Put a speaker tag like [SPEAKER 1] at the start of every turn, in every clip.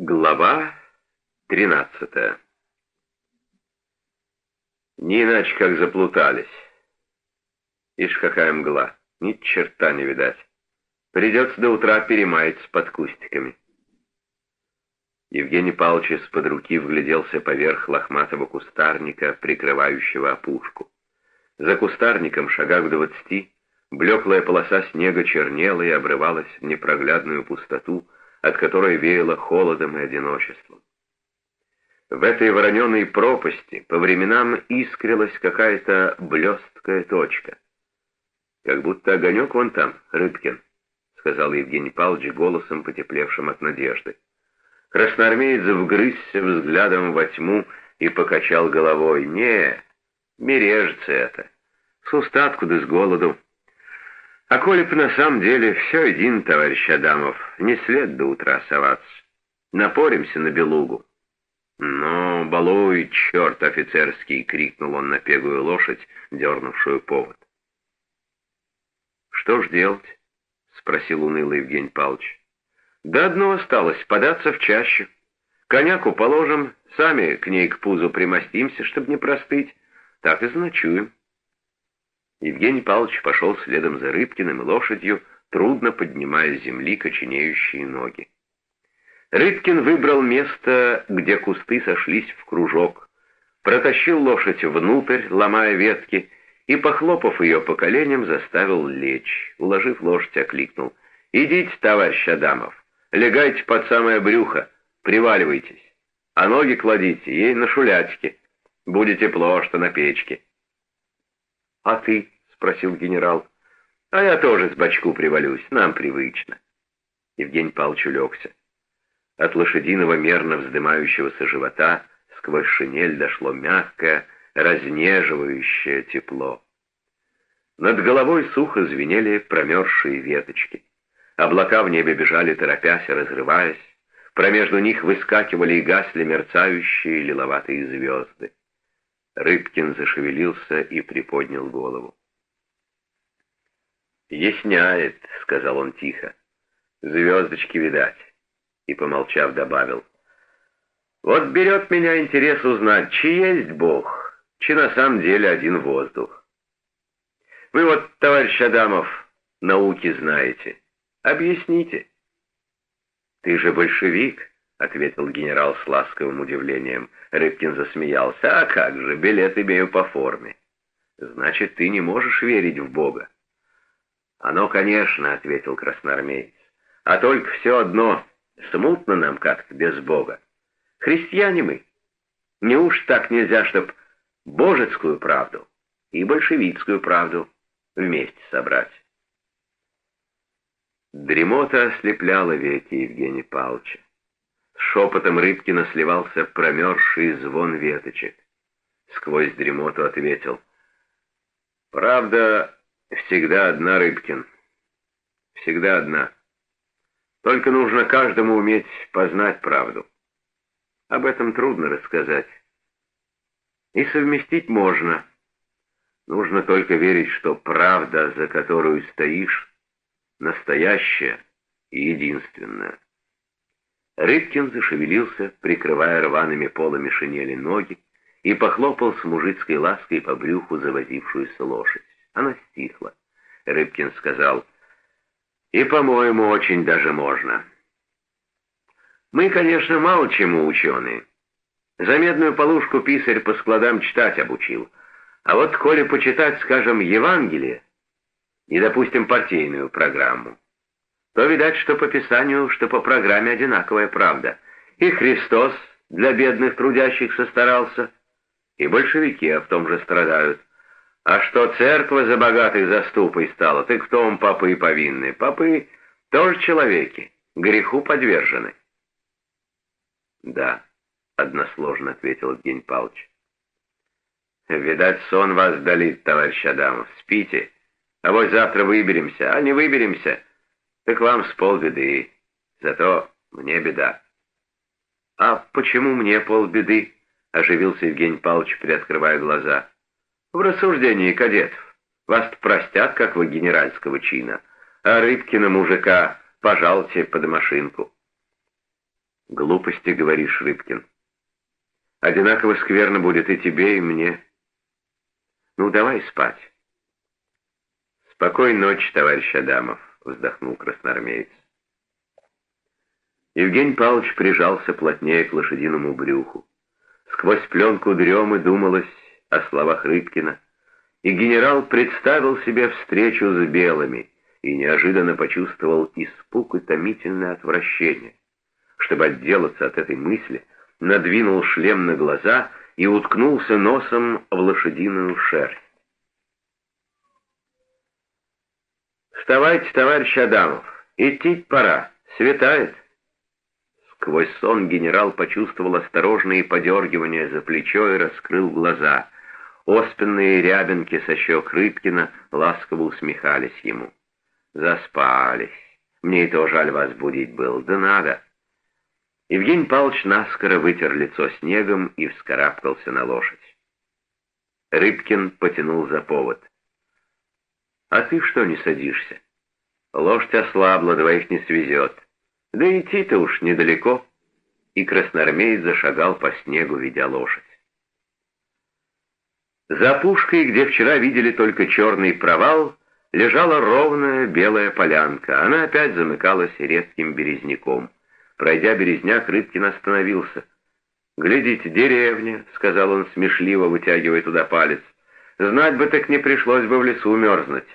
[SPEAKER 1] Глава 13 Не иначе, как заплутались. Ишь, какая мгла, ни черта не видать. Придется до утра перемаяться под кустиками. Евгений Павлович из-под руки вгляделся поверх лохматого кустарника, прикрывающего опушку. За кустарником, шагах двадцати, блеклая полоса снега чернела и обрывалась в непроглядную пустоту, от которой веяло холодом и одиночеством. В этой вороненой пропасти по временам искрилась какая-то блесткая точка. «Как будто огонек вон там, Рыбкин», — сказал Евгений Павлович голосом, потеплевшим от надежды. Красноармеец вгрызся взглядом во тьму и покачал головой. «Не, мережится это. С устатку да с голоду. А коли б на самом деле все один, товарищ Адамов, не след до утра соваться. Напоримся на белугу. «Ну, балуй, черт офицерский!» — крикнул он на пегую лошадь, дернувшую повод. «Что ж делать?» — спросил унылый Евгений Павлович. «Да одно осталось — податься в чащу. Коняку положим, сами к ней к пузу примостимся, чтобы не простыть. Так и заночуем». Евгений Павлович пошел следом за Рыбкиным и лошадью, трудно поднимая с земли коченеющие ноги. Рыбкин выбрал место, где кусты сошлись в кружок, протащил лошадь внутрь, ломая ветки, и, похлопав ее по коленям, заставил лечь. Уложив лошадь, окликнул. «Идите, товарищ Адамов, легайте под самое брюхо, приваливайтесь, а ноги кладите ей на шулятике. Будет тепло, что на печке». «А ты?» — спросил генерал. «А я тоже с бочку привалюсь, нам привычно». Евгений Павлович улегся. От лошадиного мерно вздымающегося живота сквозь шинель дошло мягкое, разнеживающее тепло. Над головой сухо звенели промерзшие веточки. Облака в небе бежали, торопясь и разрываясь. Промежду них выскакивали и гасли мерцающие лиловатые звезды. Рыбкин зашевелился и приподнял голову. «Ясняет», — сказал он тихо. «Звездочки видать». И, помолчав, добавил. «Вот берет меня интерес узнать, чи есть Бог, чи на самом деле один воздух. Вы вот, товарищ Адамов, науки знаете. Объясните». «Ты же большевик», — ответил генерал с ласковым удивлением. Рыбкин засмеялся. «А как же, билет имею по форме». «Значит, ты не можешь верить в Бога?» «Оно, конечно», — ответил красноармеец. «А только все одно, смутно нам как-то без Бога. Христиане мы. Неуж так нельзя, чтоб божецкую правду и большевистскую правду вместе собрать?» Дремота ослепляла веки Евгения Павловича. Шепотом Рыбкина сливался промерзший звон веточек. Сквозь дремоту ответил. «Правда, всегда одна, Рыбкин. Всегда одна. Только нужно каждому уметь познать правду. Об этом трудно рассказать. И совместить можно. Нужно только верить, что правда, за которую стоишь, настоящая и единственная. Рыбкин зашевелился, прикрывая рваными полами шинели ноги, и похлопал с мужицкой лаской по брюху завозившуюся лошадь. Она стихла. Рыбкин сказал, «И, по-моему, очень даже можно. Мы, конечно, мало чему ученые. За медную полушку писарь по складам читать обучил. А вот коли почитать, скажем, Евангелие и, допустим, партийную программу, то видать, что по Писанию, что по программе одинаковая правда. И Христос для бедных трудящихся старался, и большевики в том же страдают. А что церковь за богатой заступой стала, так в том попы повинны. Попы тоже человеки, греху подвержены. Да, односложно ответил Евгений Павлович. Видать, сон вас долит, товарищ Адамов. Спите, а вот завтра выберемся, а не выберемся, так вам с полбеды, зато мне беда. А почему мне полбеды? Оживился Евгений Павлович, приоткрывая глаза. В рассуждении кадетов. Вас простят, как вы генеральского чина, а Рыбкина мужика пожалуйте под машинку. Глупости, говоришь, Рыбкин. Одинаково скверно будет и тебе, и мне. Ну, давай спать. Спокойной ночи, товарищ Адамов, вздохнул красноармеец. Евгений Павлович прижался плотнее к лошадиному брюху. Сквозь пленку дремы думалось о словах Рыбкина, и генерал представил себе встречу с белыми и неожиданно почувствовал испуг и томительное отвращение. Чтобы отделаться от этой мысли, надвинул шлем на глаза и уткнулся носом в лошадиную шерсть. «Вставайте, товарищ Адамов, идти пора, светает». Сквозь сон генерал почувствовал осторожные подергивания за плечо и раскрыл глаза. Оспенные рябинки со щек Рыбкина ласково усмехались ему. «Заспались. Мне и то жаль вас будить был. Да надо». Евгений Павлович наскоро вытер лицо снегом и вскарабкался на лошадь. Рыбкин потянул за повод. «А ты что не садишься? Лошадь ослабла, двоих не свезет. Да идти-то уж недалеко». И красноармеец зашагал по снегу, ведя лошадь. За пушкой, где вчера видели только черный провал, лежала ровная белая полянка. Она опять замыкалась редким березняком. Пройдя березняк, Рыбкин остановился. «Глядите, деревня», — сказал он смешливо, вытягивая туда палец. «Знать бы так не пришлось бы в лесу мерзнуть.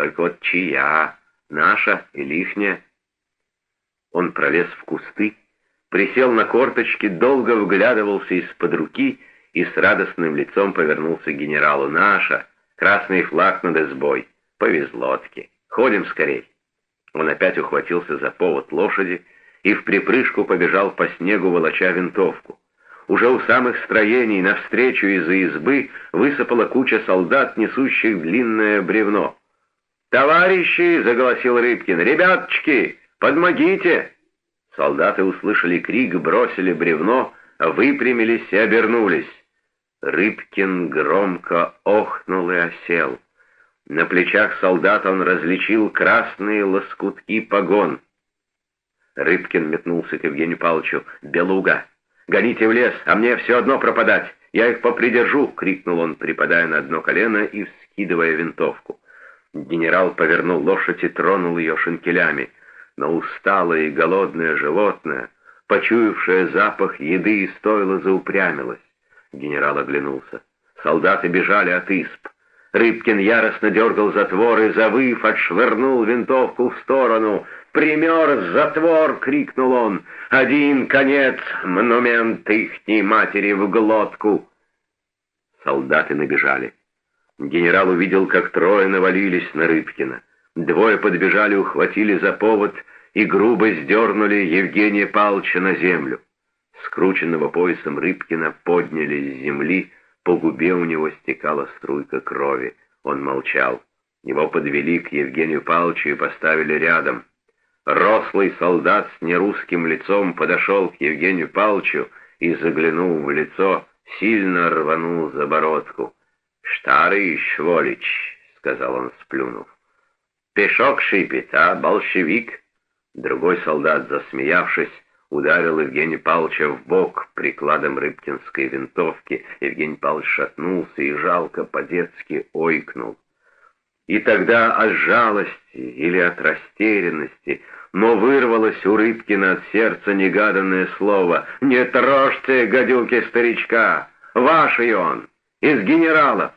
[SPEAKER 1] Только вот чья, наша или ихняя?» Он пролез в кусты, присел на корточки, долго вглядывался из-под руки и с радостным лицом повернулся к генералу. «Наша! Красный флаг над избой! Повезло-таки! Ходим скорей!» Он опять ухватился за повод лошади, и в припрыжку побежал по снегу, волоча винтовку. Уже у самых строений навстречу из-за избы высыпала куча солдат, несущих длинное бревно. «Товарищи!» — заголосил Рыбкин. «Ребяточки, подмогите!» Солдаты услышали крик, бросили бревно, выпрямились и обернулись. Рыбкин громко охнул и осел. На плечах солдат он различил красные лоскутки погон — Рыбкин метнулся к Евгению Павловичу. «Белуга! Гоните в лес, а мне все одно пропадать! Я их попридержу!» — крикнул он, припадая на одно колено и вскидывая винтовку. Генерал повернул лошадь и тронул ее шинкелями. Но усталое и голодное животное, почуявшее запах еды, и стоило заупрямилось. Генерал оглянулся. Солдаты бежали от исп. Рыбкин яростно дергал затвор и, завыв, отшвырнул винтовку в сторону — примерз затвор!» — крикнул он. «Один конец, монумент ихней матери в глотку!» Солдаты набежали. Генерал увидел, как трое навалились на Рыбкина. Двое подбежали, ухватили за повод и грубо сдернули Евгения Павловича на землю. Скрученного поясом Рыбкина подняли с земли, по губе у него стекала струйка крови. Он молчал. Его подвели к Евгению Павловичу и поставили рядом. Рослый солдат с нерусским лицом подошел к Евгению Павловичу и, заглянув в лицо, сильно рванул за бородку. «Старый шволич», — сказал он, сплюнув. «Пешок шипит, а, большевик?» Другой солдат, засмеявшись, ударил Евгения Павловича в бок прикладом рыбкинской винтовки. Евгений Павлович шатнулся и жалко по-детски ойкнул. И тогда от жалости или от растерянности но вырвалось у Рыбкина от сердца негаданное слово «Не трожьте, гадюки старичка! Ваший он! Из генералов!»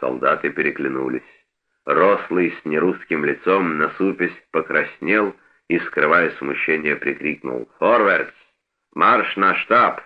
[SPEAKER 1] Солдаты переглянулись. Рослый с нерусским лицом, насупясь, покраснел и, скрывая смущение, прикрикнул «Форвардс! Марш на штаб!»